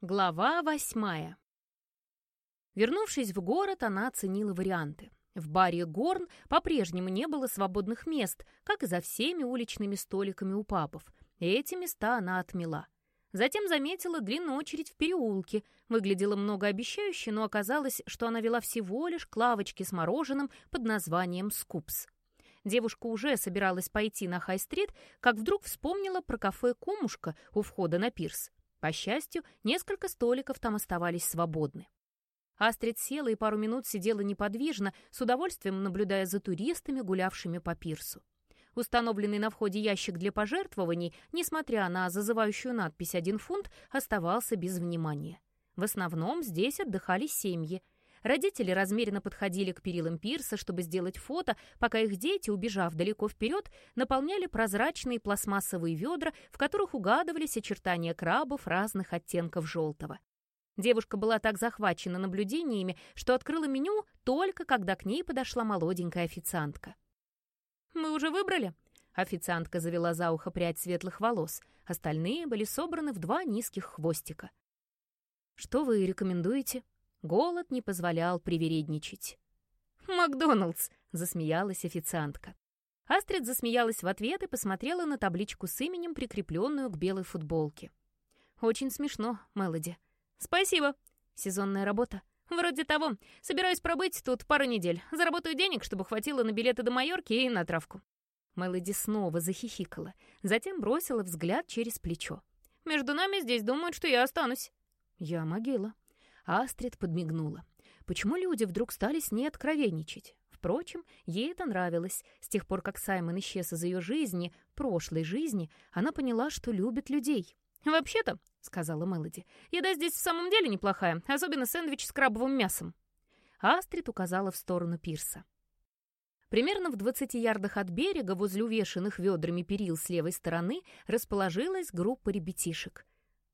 Глава восьмая. Вернувшись в город, она оценила варианты. В баре «Горн» по-прежнему не было свободных мест, как и за всеми уличными столиками у папов. Эти места она отмела. Затем заметила длинную очередь в переулке. Выглядела многообещающе, но оказалось, что она вела всего лишь к лавочке с мороженым под названием «Скупс». Девушка уже собиралась пойти на Хай-стрит, как вдруг вспомнила про кафе «Кумушка» у входа на пирс. По счастью, несколько столиков там оставались свободны. Астрид села и пару минут сидела неподвижно, с удовольствием наблюдая за туристами, гулявшими по пирсу. Установленный на входе ящик для пожертвований, несмотря на зазывающую надпись «один фунт», оставался без внимания. В основном здесь отдыхали семьи — Родители размеренно подходили к перилам пирса, чтобы сделать фото, пока их дети, убежав далеко вперед, наполняли прозрачные пластмассовые ведра, в которых угадывались очертания крабов разных оттенков желтого. Девушка была так захвачена наблюдениями, что открыла меню только когда к ней подошла молоденькая официантка. «Мы уже выбрали?» Официантка завела за ухо прядь светлых волос. Остальные были собраны в два низких хвостика. «Что вы рекомендуете?» Голод не позволял привередничать. «Макдоналдс!» — засмеялась официантка. Астрид засмеялась в ответ и посмотрела на табличку с именем, прикрепленную к белой футболке. «Очень смешно, Мелоди». «Спасибо. Сезонная работа?» «Вроде того. Собираюсь пробыть тут пару недель. Заработаю денег, чтобы хватило на билеты до Майорки и на травку». Мелоди снова захихикала, затем бросила взгляд через плечо. «Между нами здесь думают, что я останусь». «Я могила», Астрид подмигнула. Почему люди вдруг стали с ней откровенничать? Впрочем, ей это нравилось. С тех пор, как Саймон исчез из ее жизни, прошлой жизни, она поняла, что любит людей. «Вообще-то», — сказала Мелоди, — «еда здесь в самом деле неплохая, особенно сэндвич с крабовым мясом». Астрид указала в сторону пирса. Примерно в 20 ярдах от берега, возле увешанных ведрами перил с левой стороны, расположилась группа ребятишек.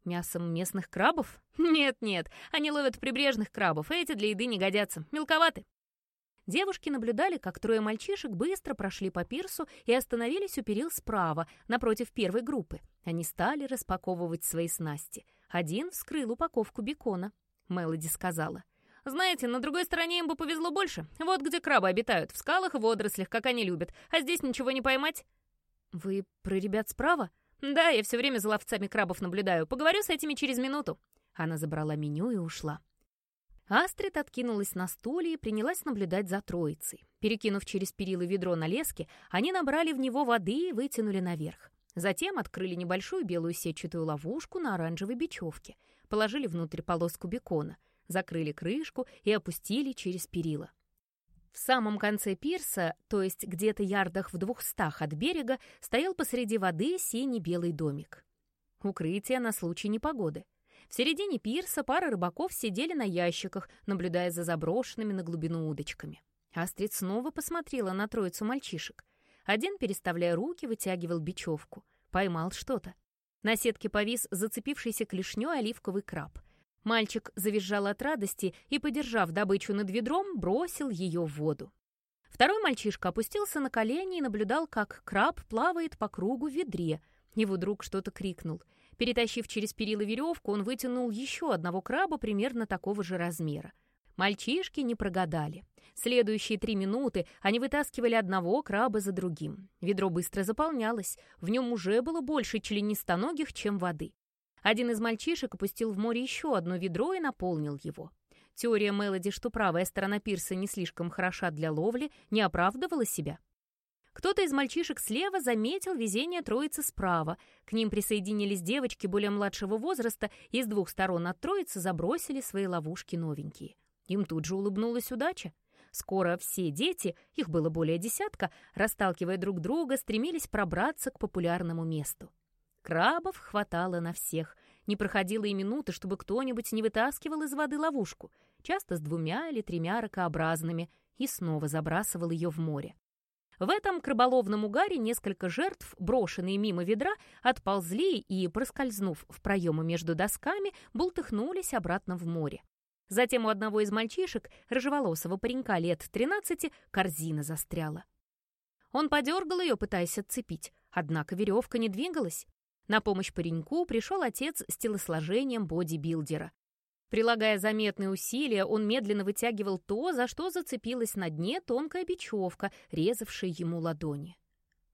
Мясом местных крабов? Нет-нет, они ловят прибрежных крабов, эти для еды не годятся, мелковаты. Девушки наблюдали, как трое мальчишек быстро прошли по пирсу и остановились у перил справа, напротив первой группы. Они стали распаковывать свои снасти. Один вскрыл упаковку бекона. Мелоди сказала. «Знаете, на другой стороне им бы повезло больше. Вот где крабы обитают, в скалах и водорослях, как они любят. А здесь ничего не поймать». «Вы про ребят справа?» «Да, я все время за ловцами крабов наблюдаю. Поговорю с этими через минуту». Она забрала меню и ушла. Астрид откинулась на стуле и принялась наблюдать за троицей. Перекинув через перила ведро на леске, они набрали в него воды и вытянули наверх. Затем открыли небольшую белую сетчатую ловушку на оранжевой бечевке, положили внутрь полоску бекона, закрыли крышку и опустили через перила. В самом конце пирса, то есть где-то ярдах в двухстах от берега, стоял посреди воды синий-белый домик. Укрытие на случай непогоды. В середине пирса пара рыбаков сидели на ящиках, наблюдая за заброшенными на глубину удочками. Астрид снова посмотрела на троицу мальчишек. Один, переставляя руки, вытягивал бечевку. Поймал что-то. На сетке повис зацепившийся клешнёй оливковый краб — Мальчик завизжал от радости и, подержав добычу над ведром, бросил ее в воду. Второй мальчишка опустился на колени и наблюдал, как краб плавает по кругу в ведре. Его друг что-то крикнул. Перетащив через перила веревку, он вытянул еще одного краба примерно такого же размера. Мальчишки не прогадали. Следующие три минуты они вытаскивали одного краба за другим. Ведро быстро заполнялось, в нем уже было больше членистоногих, чем воды. Один из мальчишек опустил в море еще одно ведро и наполнил его. Теория Мелоди, что правая сторона пирса не слишком хороша для ловли, не оправдывала себя. Кто-то из мальчишек слева заметил везение троицы справа. К ним присоединились девочки более младшего возраста и с двух сторон от троицы забросили свои ловушки новенькие. Им тут же улыбнулась удача. Скоро все дети, их было более десятка, расталкивая друг друга, стремились пробраться к популярному месту. Крабов хватало на всех. Не проходило и минуты, чтобы кто-нибудь не вытаскивал из воды ловушку, часто с двумя или тремя ракообразными, и снова забрасывал ее в море. В этом краболовном угаре несколько жертв, брошенные мимо ведра, отползли и, проскользнув в проемы между досками, бултыхнулись обратно в море. Затем у одного из мальчишек, рыжеволосого паренька лет 13, корзина застряла. Он подергал ее, пытаясь отцепить, однако веревка не двигалась. На помощь пареньку пришел отец с телосложением бодибилдера. Прилагая заметные усилия, он медленно вытягивал то, за что зацепилась на дне тонкая бечевка, резавшая ему ладони.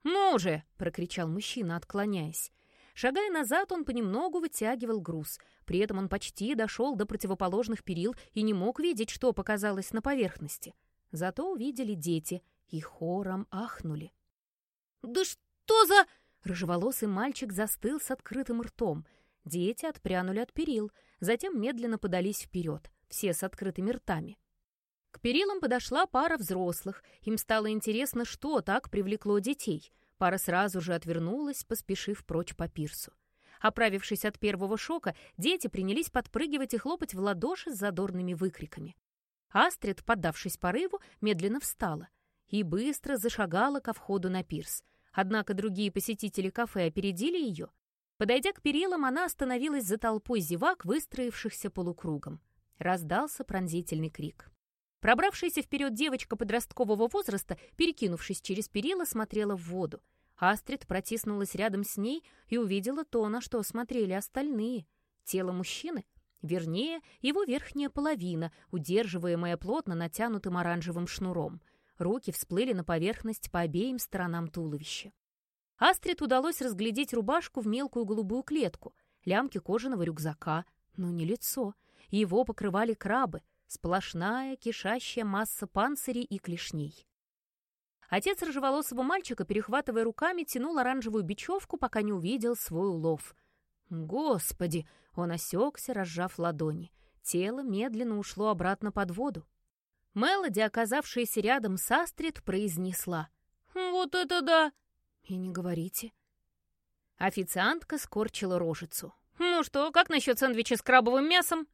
«Ну же!» — прокричал мужчина, отклоняясь. Шагая назад, он понемногу вытягивал груз. При этом он почти дошел до противоположных перил и не мог видеть, что показалось на поверхности. Зато увидели дети и хором ахнули. «Да что за...» Рыжеволосый мальчик застыл с открытым ртом. Дети отпрянули от перил, затем медленно подались вперед, все с открытыми ртами. К перилам подошла пара взрослых. Им стало интересно, что так привлекло детей. Пара сразу же отвернулась, поспешив прочь по пирсу. Оправившись от первого шока, дети принялись подпрыгивать и хлопать в ладоши с задорными выкриками. Астрид, поддавшись порыву, медленно встала и быстро зашагала ко входу на пирс. Однако другие посетители кафе опередили ее. Подойдя к перилам, она остановилась за толпой зевак, выстроившихся полукругом. Раздался пронзительный крик. Пробравшаяся вперед девочка подросткового возраста, перекинувшись через перила, смотрела в воду. Астрид протиснулась рядом с ней и увидела то, на что смотрели остальные. Тело мужчины, вернее, его верхняя половина, удерживаемая плотно натянутым оранжевым шнуром. Руки всплыли на поверхность по обеим сторонам туловища. Астрид удалось разглядеть рубашку в мелкую голубую клетку, лямки кожаного рюкзака, но не лицо. Его покрывали крабы, сплошная кишащая масса панцирей и клешней. Отец рыжеволосого мальчика, перехватывая руками, тянул оранжевую бечевку, пока не увидел свой улов. «Господи!» — он осекся, разжав ладони. Тело медленно ушло обратно под воду. Мелоди, оказавшаяся рядом с Астрид, произнесла. «Вот это да!» «И не говорите». Официантка скорчила рожицу. «Ну что, как насчет сэндвича с крабовым мясом?»